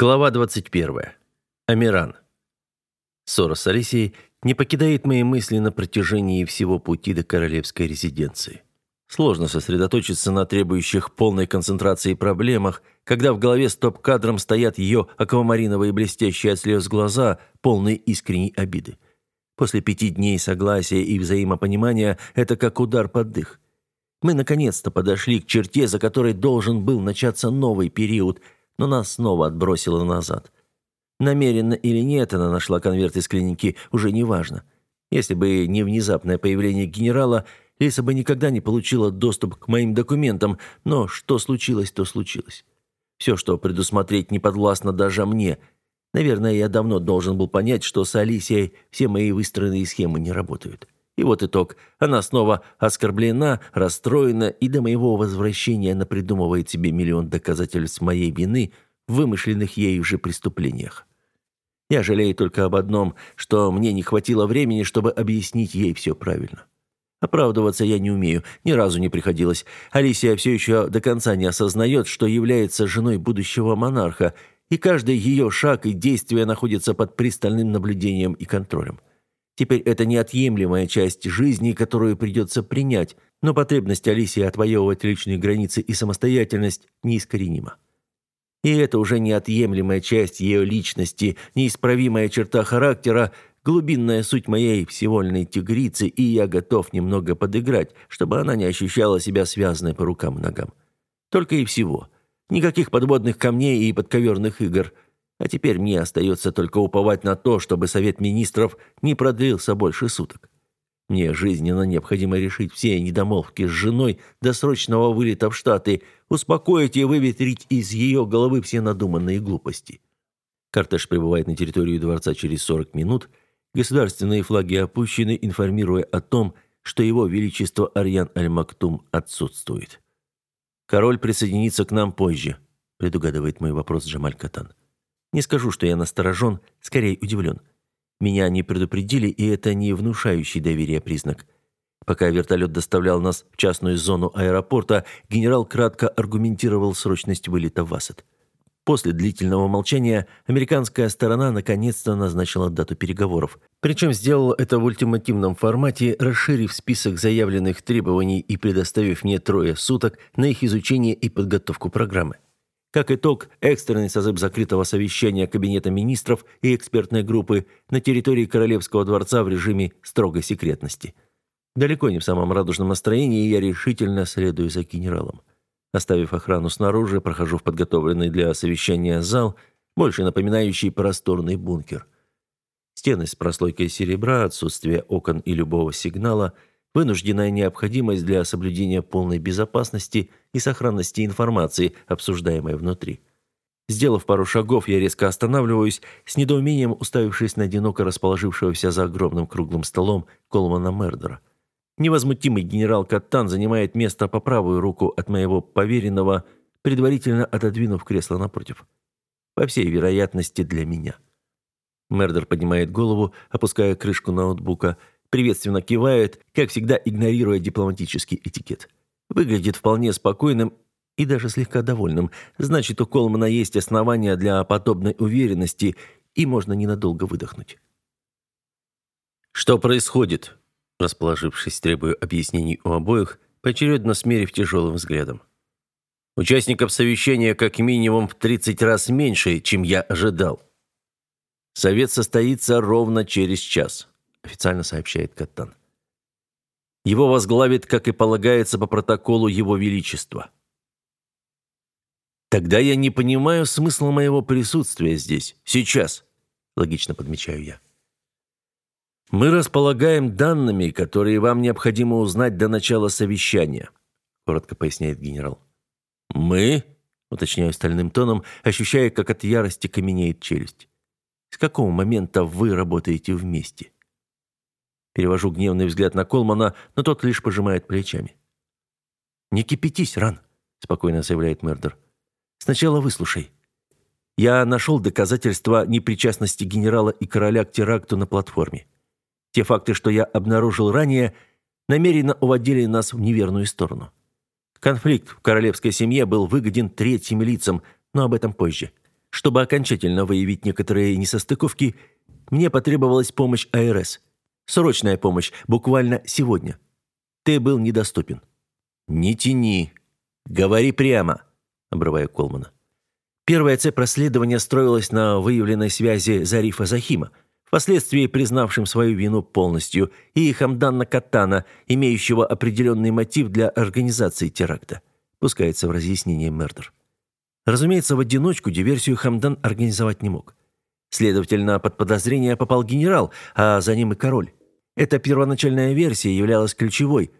Глава 21. Амиран. Ссора с Алисией не покидает мои мысли на протяжении всего пути до королевской резиденции. Сложно сосредоточиться на требующих полной концентрации проблемах, когда в голове стоп-кадром стоят ее аквамариновые блестящие от слез глаза, полные искренней обиды. После пяти дней согласия и взаимопонимания это как удар под дых. Мы наконец-то подошли к черте, за которой должен был начаться новый период, но нас снова отбросило назад – Намеренно или нет она нашла конверт из клиники, уже не важно. Если бы не внезапное появление генерала, Лиса бы никогда не получила доступ к моим документам, но что случилось, то случилось. Все, что предусмотреть не подвластно даже мне. Наверное, я давно должен был понять, что с Алисией все мои выстроенные схемы не работают. И вот итог. Она снова оскорблена, расстроена и до моего возвращения она придумывает себе миллион доказательств моей вины в вымышленных ею же преступлениях. Я жалею только об одном, что мне не хватило времени, чтобы объяснить ей все правильно. Оправдываться я не умею, ни разу не приходилось. Алисия все еще до конца не осознает, что является женой будущего монарха, и каждый ее шаг и действие находится под пристальным наблюдением и контролем. Теперь это неотъемлемая часть жизни, которую придется принять, но потребность Алисии отвоевывать личные границы и самостоятельность неискоренима. И это уже неотъемлемая часть ее личности, неисправимая черта характера, глубинная суть моей всевольной тигрицы, и я готов немного подыграть, чтобы она не ощущала себя связанной по рукам и ногам. Только и всего. Никаких подводных камней и подковерных игр. А теперь мне остается только уповать на то, чтобы Совет Министров не продлился больше суток. Мне жизненно необходимо решить все недомолвки с женой до срочного вылета в Штаты, успокоить и выветрить из ее головы все надуманные глупости. Кортеж прибывает на территорию дворца через 40 минут. Государственные флаги опущены, информируя о том, что его величество Арьян Аль-Мактум отсутствует. «Король присоединится к нам позже», – предугадывает мой вопрос Джамаль Катан. «Не скажу, что я насторожен, скорее удивлен. Меня не предупредили, и это не внушающий доверия признак. Пока вертолет доставлял нас в частную зону аэропорта, генерал кратко аргументировал срочность вылета в Асад. После длительного молчания американская сторона наконец-то назначила дату переговоров. Причем сделала это в ультимативном формате, расширив список заявленных требований и предоставив мне трое суток на их изучение и подготовку программы. Как итог, экстренный созыв закрытого совещания Кабинета министров и экспертной группы на территории Королевского дворца в режиме строгой секретности. Далеко не в самом радужном настроении я решительно следую за генералом. Оставив охрану снаружи, прохожу в подготовленный для совещания зал, больше напоминающий просторный бункер. Стены с прослойкой серебра, отсутствие окон и любого сигнала – вынужденная необходимость для соблюдения полной безопасности и сохранности информации, обсуждаемой внутри. Сделав пару шагов, я резко останавливаюсь, с недоумением уставившись на одиноко расположившегося за огромным круглым столом Колмана Мердера. Невозмутимый генерал Каттан занимает место по правую руку от моего поверенного, предварительно отодвинув кресло напротив. По всей вероятности, для меня. Мердер поднимает голову, опуская крышку ноутбука – приветственно кивает, как всегда игнорируя дипломатический этикет. Выглядит вполне спокойным и даже слегка довольным. Значит, у Колмана есть основания для подобной уверенности, и можно ненадолго выдохнуть. «Что происходит?» Расположившись, требую объяснений у обоих, поочередно смерив тяжелым взглядом. «Участников совещания как минимум в 30 раз меньше, чем я ожидал. Совет состоится ровно через час официально сообщает Каттан. Его возглавит, как и полагается по протоколу Его Величества. Тогда я не понимаю смысла моего присутствия здесь, сейчас, логично подмечаю я. Мы располагаем данными, которые вам необходимо узнать до начала совещания, коротко поясняет генерал. Мы, уточняю стальным тоном, ощущая, как от ярости каменеет челюсть. С какого момента вы работаете вместе? Перевожу гневный взгляд на Колмана, но тот лишь пожимает плечами. «Не кипятись, Ран», — спокойно заявляет Мердер. «Сначала выслушай. Я нашел доказательства непричастности генерала и короля к теракту на платформе. Те факты, что я обнаружил ранее, намеренно уводили нас в неверную сторону. Конфликт в королевской семье был выгоден третьим лицам, но об этом позже. Чтобы окончательно выявить некоторые несостыковки, мне потребовалась помощь АРС. Срочная помощь, буквально сегодня. Ты был недоступен». «Не тяни. Говори прямо», — обрывая Колмана. Первая цепь расследования строилась на выявленной связи Зарифа Захима, впоследствии признавшим свою вину полностью, и Хамдана Катана, имеющего определенный мотив для организации теракта. Пускается в разъяснение Мердер. Разумеется, в одиночку диверсию Хамдан организовать не мог. Следовательно, под подозрение попал генерал, а за ним и король. Эта первоначальная версия являлась ключевой.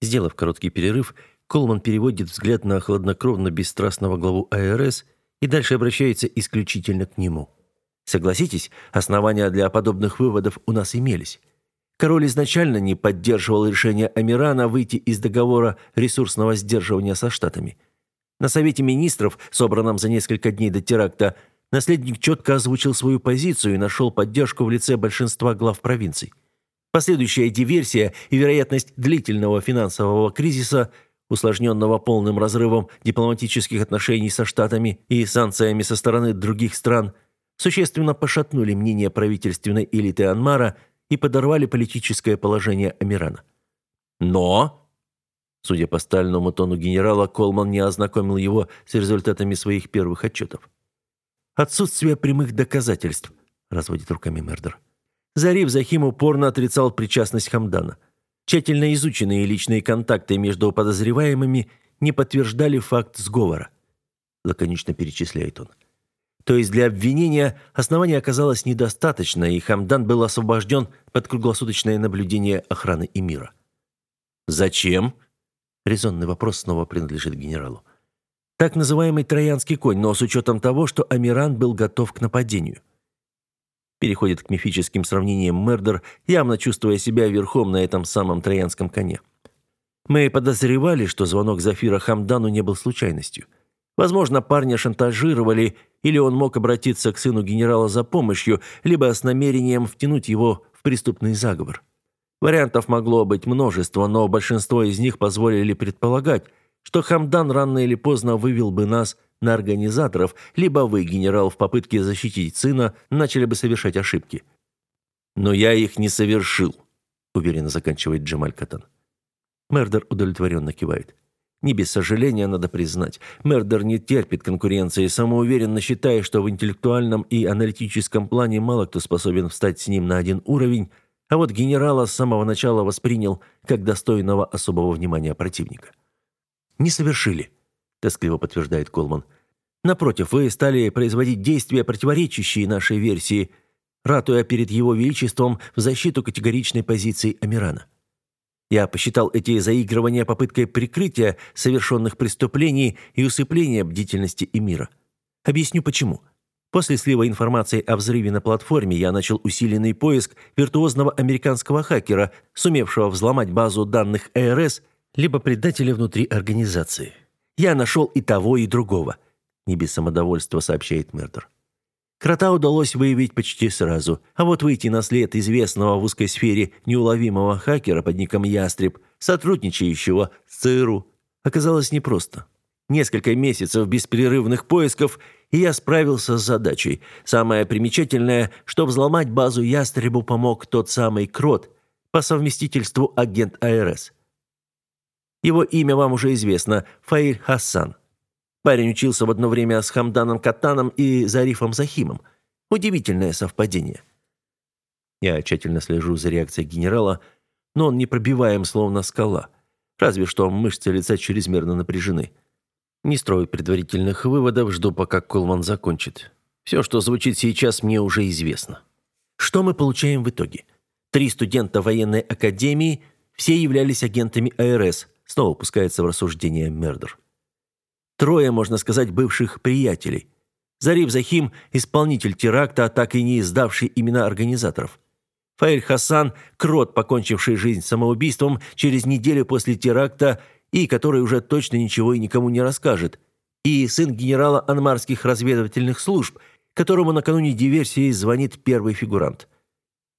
Сделав короткий перерыв, Колман переводит взгляд на хладнокровно-бесстрастного главу АРС и дальше обращается исключительно к нему. Согласитесь, основания для подобных выводов у нас имелись. Король изначально не поддерживал решение Амирана выйти из договора ресурсного сдерживания со Штатами. На Совете министров, собранном за несколько дней до теракта, наследник четко озвучил свою позицию и нашел поддержку в лице большинства глав провинций. Последующая диверсия и вероятность длительного финансового кризиса, усложненного полным разрывом дипломатических отношений со Штатами и санкциями со стороны других стран, существенно пошатнули мнение правительственной элиты Анмара и подорвали политическое положение Амирана. Но, судя по стальному тону генерала, Колман не ознакомил его с результатами своих первых отчетов. «Отсутствие прямых доказательств», — разводит руками Мердер. Зариф Захим упорно отрицал причастность Хамдана. Тщательно изученные личные контакты между подозреваемыми не подтверждали факт сговора. Лаконично перечисляет он. То есть для обвинения основания оказалось недостаточно, и Хамдан был освобожден под круглосуточное наблюдение охраны и мира. «Зачем?» Резонный вопрос снова принадлежит генералу. Так называемый троянский конь, но с учетом того, что Амиран был готов к нападению. Переходит к мифическим сравнениям Мердер, явно чувствуя себя верхом на этом самом троянском коне. Мы подозревали, что звонок Зафира Хамдану не был случайностью. Возможно, парня шантажировали или он мог обратиться к сыну генерала за помощью, либо с намерением втянуть его в преступный заговор. Вариантов могло быть множество, но большинство из них позволили предполагать, что Хамдан рано или поздно вывел бы нас на организаторов, либо вы, генерал, в попытке защитить сына, начали бы совершать ошибки. «Но я их не совершил», — уверенно заканчивает Джемаль Катан. Мердер удовлетворенно кивает. Не без сожаления надо признать, Мердер не терпит конкуренции, самоуверенно считая, что в интеллектуальном и аналитическом плане мало кто способен встать с ним на один уровень, а вот генерала с самого начала воспринял как достойного особого внимания противника. «Не совершили», — тоскливо подтверждает Колман. «Напротив, вы стали производить действия, противоречащие нашей версии, ратуя перед его величеством в защиту категоричной позиции Амирана. Я посчитал эти заигрывания попыткой прикрытия совершенных преступлений и усыпления бдительности и. Объясню почему. После слива информации о взрыве на платформе я начал усиленный поиск виртуозного американского хакера, сумевшего взломать базу данных ЭРС, либо предателя внутри организации. Я нашел и того, и другого. Не без самодовольства сообщает Мердер. Крота удалось выявить почти сразу, а вот выйти на след известного в узкой сфере неуловимого хакера под ником Ястреб, сотрудничающего с ЦРУ, оказалось непросто. Несколько месяцев беспрерывных поисков, и я справился с задачей. Самое примечательное, что взломать базу Ястребу помог тот самый Крот, по совместительству агент АРС. Его имя вам уже известно – Фаиль Хассан. Парень учился в одно время с Хамданом Катаном и Зарифом Захимом. Удивительное совпадение. Я тщательно слежу за реакцией генерала, но он не пробиваем, словно скала. Разве что мышцы лица чрезмерно напряжены. Не строю предварительных выводов, жду, пока Колман закончит. Все, что звучит сейчас, мне уже известно. Что мы получаем в итоге? Три студента военной академии, все являлись агентами АРС, снова пускается в рассуждение Мердер. Трое, можно сказать, бывших приятелей. Зариф Захим – исполнитель теракта, так и не издавший имена организаторов. Фаиль Хасан – крот, покончивший жизнь самоубийством через неделю после теракта и который уже точно ничего и никому не расскажет. И сын генерала анмарских разведывательных служб, которому накануне диверсии звонит первый фигурант.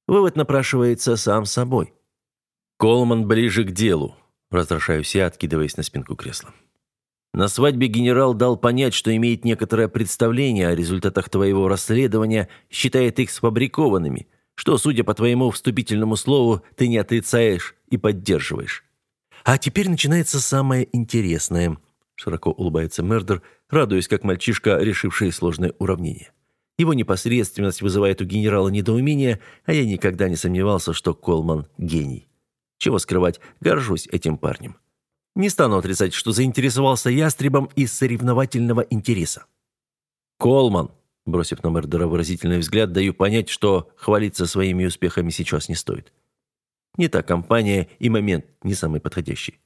Вывод напрашивается сам собой. Колман ближе к делу, раздражаюсь я, откидываясь на спинку кресла. На свадьбе генерал дал понять, что имеет некоторое представление о результатах твоего расследования, считает их сфабрикованными, что, судя по твоему вступительному слову, ты не отрицаешь и поддерживаешь. А теперь начинается самое интересное, широко улыбается Мердер, радуясь, как мальчишка, решивший сложное уравнение. Его непосредственность вызывает у генерала недоумение, а я никогда не сомневался, что Колман – гений. Чего скрывать, горжусь этим парнем. Не стану отрицать, что заинтересовался ястребом из соревновательного интереса. «Колман», бросив на Мердера выразительный взгляд, даю понять, что хвалиться своими успехами сейчас не стоит. Не та компания и момент не самый подходящий.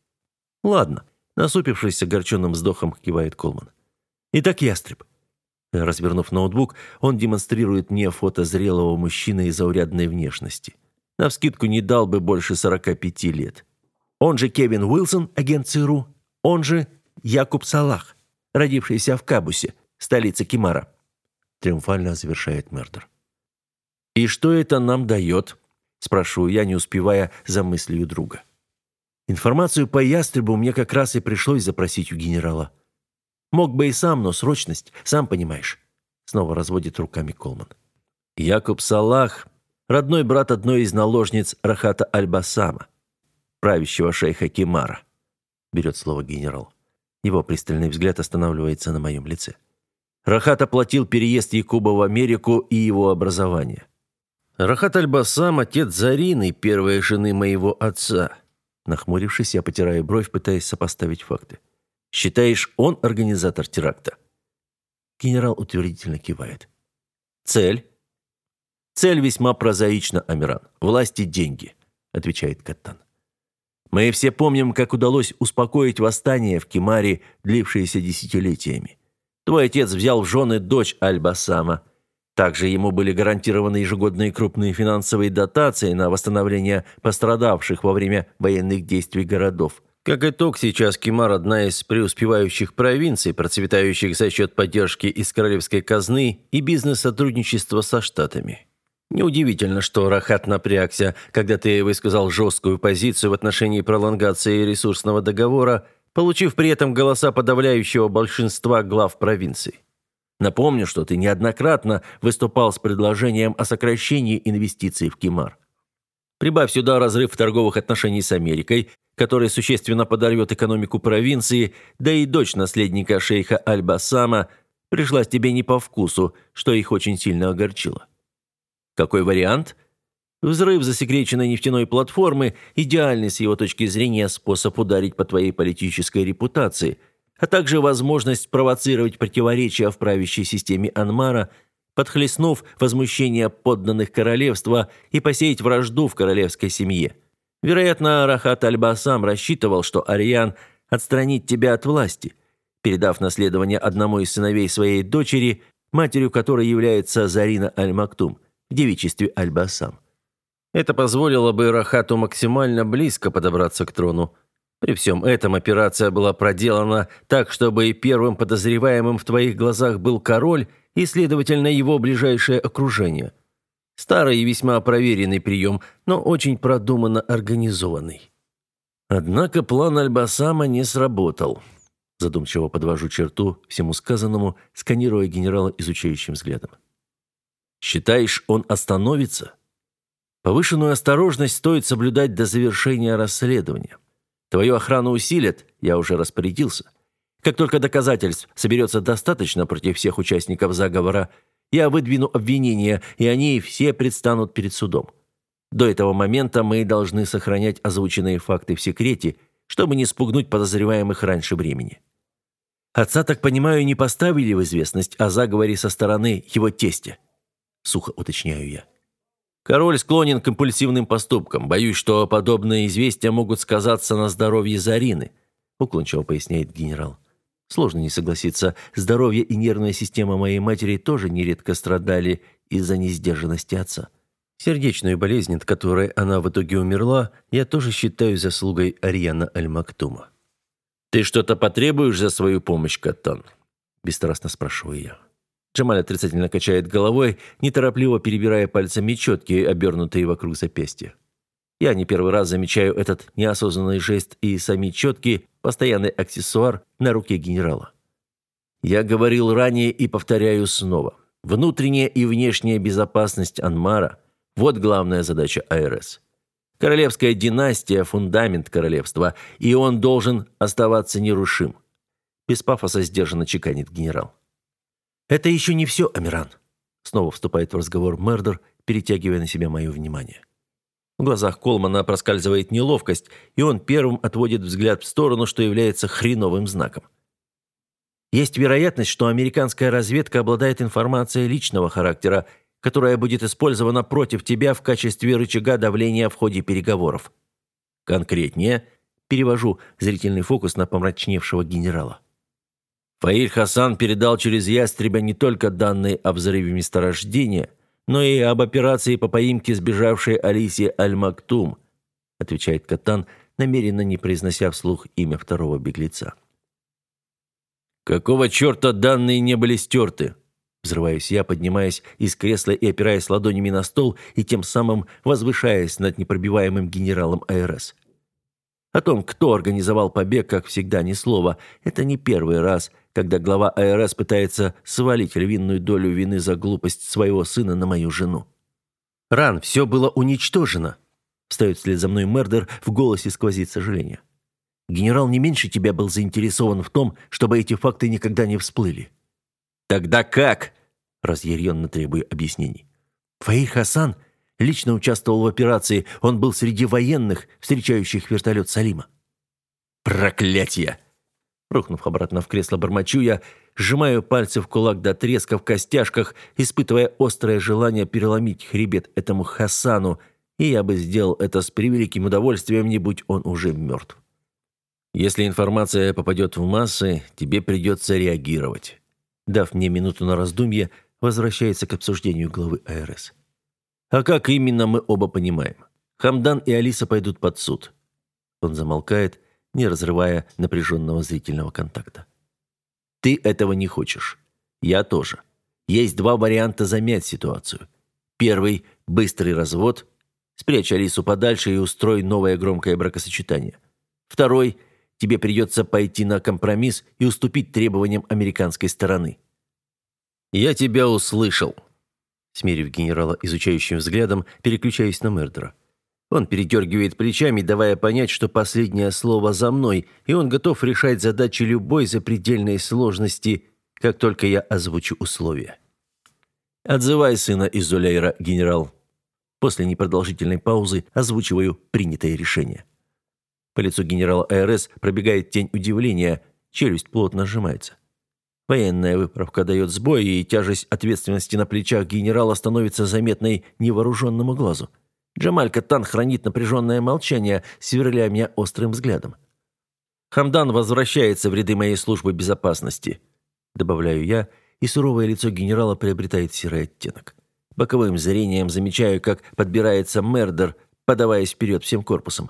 «Ладно», насупившись огорченным вздохом, кивает Колман. «Итак, ястреб». Развернув ноутбук, он демонстрирует мне фото зрелого мужчины из заурядной внешности. Навскидку не дал бы больше 45 лет. Он же Кевин Уилсон, агент ЦРУ. Он же Якуб Салах, родившийся в Кабусе, столице Кимара. Триумфально завершает Мердер. «И что это нам дает?» Спрашиваю я, не успевая за мыслью друга. Информацию по ястребу мне как раз и пришлось запросить у генерала. Мог бы и сам, но срочность, сам понимаешь. Снова разводит руками Колман. Якуб Салах, родной брат одной из наложниц Рахата Аль-Басама правящего шейха Кимара», — берет слово генерал. Его пристальный взгляд останавливается на моем лице. Рахат оплатил переезд Якуба в Америку и его образование. Рахат Аль-Басам – отец Зарины, первой жены моего отца. Нахмурившись, я потираю бровь, пытаясь сопоставить факты. «Считаешь, он организатор теракта?» Генерал утвердительно кивает. «Цель?» «Цель весьма прозаична, Амиран. Власти – деньги», – отвечает Каттан. Мы все помним, как удалось успокоить восстание в Кимаре, длившееся десятилетиями. Твой отец взял в жены дочь Аль-Басама. Также ему были гарантированы ежегодные крупные финансовые дотации на восстановление пострадавших во время военных действий городов. Как итог, сейчас Кимар – одна из преуспевающих провинций, процветающих за счет поддержки из королевской казны и бизнес-сотрудничества со Штатами. Неудивительно, что Рахат напрягся, когда ты высказал жесткую позицию в отношении пролонгации ресурсного договора, получив при этом голоса подавляющего большинства глав провинций. Напомню, что ты неоднократно выступал с предложением о сокращении инвестиций в Кимар. Прибавь сюда разрыв торговых отношений с Америкой, который существенно подорвет экономику провинции, да и дочь наследника шейха Аль-Басама пришлась тебе не по вкусу, что их очень сильно огорчило. Какой вариант? Взрыв засекреченной нефтяной платформы – идеальный с его точки зрения способ ударить по твоей политической репутации, а также возможность провоцировать противоречия в правящей системе Анмара, подхлестнув возмущение подданных королевства и посеять вражду в королевской семье. Вероятно, Рахат Аль-Басам рассчитывал, что Ариан отстранит тебя от власти, передав наследование одному из сыновей своей дочери, матерью которой является Зарина Аль-Мактум – в девичестве Альбасам. Это позволило бы Рахату максимально близко подобраться к трону. При всем этом операция была проделана так, чтобы и первым подозреваемым в твоих глазах был король и, следовательно, его ближайшее окружение. Старый и весьма проверенный прием, но очень продуманно организованный. Однако план Альбасама не сработал. Задумчиво подвожу черту всему сказанному, сканируя генерала изучающим взглядом. Считаешь, он остановится? Повышенную осторожность стоит соблюдать до завершения расследования. Твою охрану усилят, я уже распорядился. Как только доказательств соберется достаточно против всех участников заговора, я выдвину обвинения, и они все предстанут перед судом. До этого момента мы должны сохранять озвученные факты в секрете, чтобы не спугнуть подозреваемых раньше времени. Отца, так понимаю, не поставили в известность о заговоре со стороны его тестя сухо уточняю я. Король склонен к импульсивным поступкам. Боюсь, что подобные известия могут сказаться на здоровье Зарины, уклончиво поясняет генерал. Сложно не согласиться, здоровье и нервная система моей матери тоже нередко страдали из-за несдержанности отца. Сердечную болезнь, от которой она в итоге умерла, я тоже считаю заслугой Ариана Аль-Мактума. «Ты что-то потребуешь за свою помощь, Каттан?» – бесстрастно спрашиваю я. Джамаль отрицательно качает головой, неторопливо перебирая пальцами четки, обернутые вокруг запястья. Я не первый раз замечаю этот неосознанный жест и сами четкий, постоянный аксессуар на руке генерала. Я говорил ранее и повторяю снова. Внутренняя и внешняя безопасность Анмара – вот главная задача АРС. Королевская династия – фундамент королевства, и он должен оставаться нерушим. Без пафоса сдержанно чеканит генерал. «Это еще не все, Амиран», – снова вступает в разговор Мердер, перетягивая на себя мое внимание. В глазах Колмана проскальзывает неловкость, и он первым отводит взгляд в сторону, что является хреновым знаком. Есть вероятность, что американская разведка обладает информацией личного характера, которая будет использована против тебя в качестве рычага давления в ходе переговоров. Конкретнее, перевожу зрительный фокус на помрачневшего генерала. Фаиль Хасан передал через ястребя не только данные о взрыве месторождения, но и об операции по поимке сбежавшей Алисе Аль-Мактум, отвечает Катан, намеренно не произнося вслух имя второго беглеца. «Какого черта данные не были стерты?» Взрываюсь я, поднимаясь из кресла и опираясь ладонями на стол, и тем самым возвышаясь над непробиваемым генералом АРС. О том, кто организовал побег, как всегда, ни слова. Это не первый раз, когда глава АРС пытается свалить львиную долю вины за глупость своего сына на мою жену. «Ран, все было уничтожено!» Встает вслед за мной Мердер, в голосе сквозит сожаление. Генерал не меньше тебя был заинтересован в том, чтобы эти факты никогда не всплыли». «Тогда как?» – разъяренно требую объяснений. «Фаир Хасан лично участвовал в операции. Он был среди военных, встречающих вертолет Салима». «Проклятие!» Рухнув обратно в кресло, бормочу я, сжимаю пальцы в кулак до треска в костяшках, испытывая острое желание переломить хребет этому Хасану, и я бы сделал это с превеликим удовольствием, не будь он уже мертв. Если информация попадет в массы, тебе придется реагировать. Дав мне минуту на раздумье, возвращается к обсуждению главы АРС. А как именно мы оба понимаем? Хамдан и Алиса пойдут под суд. Он замолкает, не разрывая напряженного зрительного контакта. Ты этого не хочешь. Я тоже. Есть два варианта замять ситуацию. Первый – быстрый развод. Спрячь Алису подальше и устрой новое громкое бракосочетание. Второй тебе придется пойти на компромисс и уступить требованиям американской стороны». «Я тебя услышал», — смерив генерала изучающим взглядом, переключаясь на Мердера. Он передергивает плечами, давая понять, что последнее слово за мной, и он готов решать задачи любой запредельной сложности, как только я озвучу условия. «Отзывай сына из Зулейра, генерал». После непродолжительной паузы озвучиваю принятое решение. По лицу генерала АРС пробегает тень удивления, челюсть плотно сжимается. Военная выправка дает сбой, и тяжесть ответственности на плечах генерала становится заметной невооруженному глазу. Джамаль Катан хранит напряженное молчание, сверля меня острым взглядом. «Хамдан возвращается в ряды моей службы безопасности», добавляю я, и суровое лицо генерала приобретает серый оттенок. Боковым зрением замечаю, как подбирается Мердер, подаваясь вперед всем корпусом.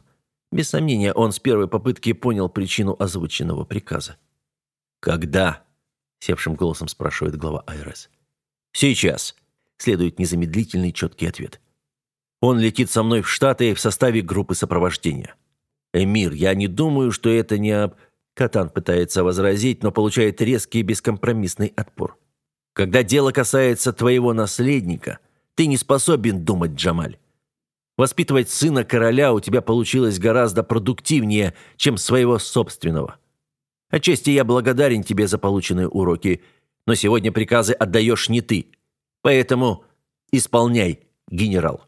Без сомнения, он с первой попытки понял причину озвученного приказа. «Когда?» – севшим голосом спрашивает глава АРС. «Сейчас», – следует незамедлительный четкий ответ. «Он летит со мной в Штаты в составе группы сопровождения». «Эмир, я не думаю, что это не об...» Катан пытается возразить, но получает резкий бескомпромиссный отпор. «Когда дело касается твоего наследника, ты не способен думать, Джамаль. Воспитывать сына короля у тебя получилось гораздо продуктивнее, чем своего собственного. Отчасти я благодарен тебе за полученные уроки, но сегодня приказы отдаешь не ты. Поэтому исполняй, генерал».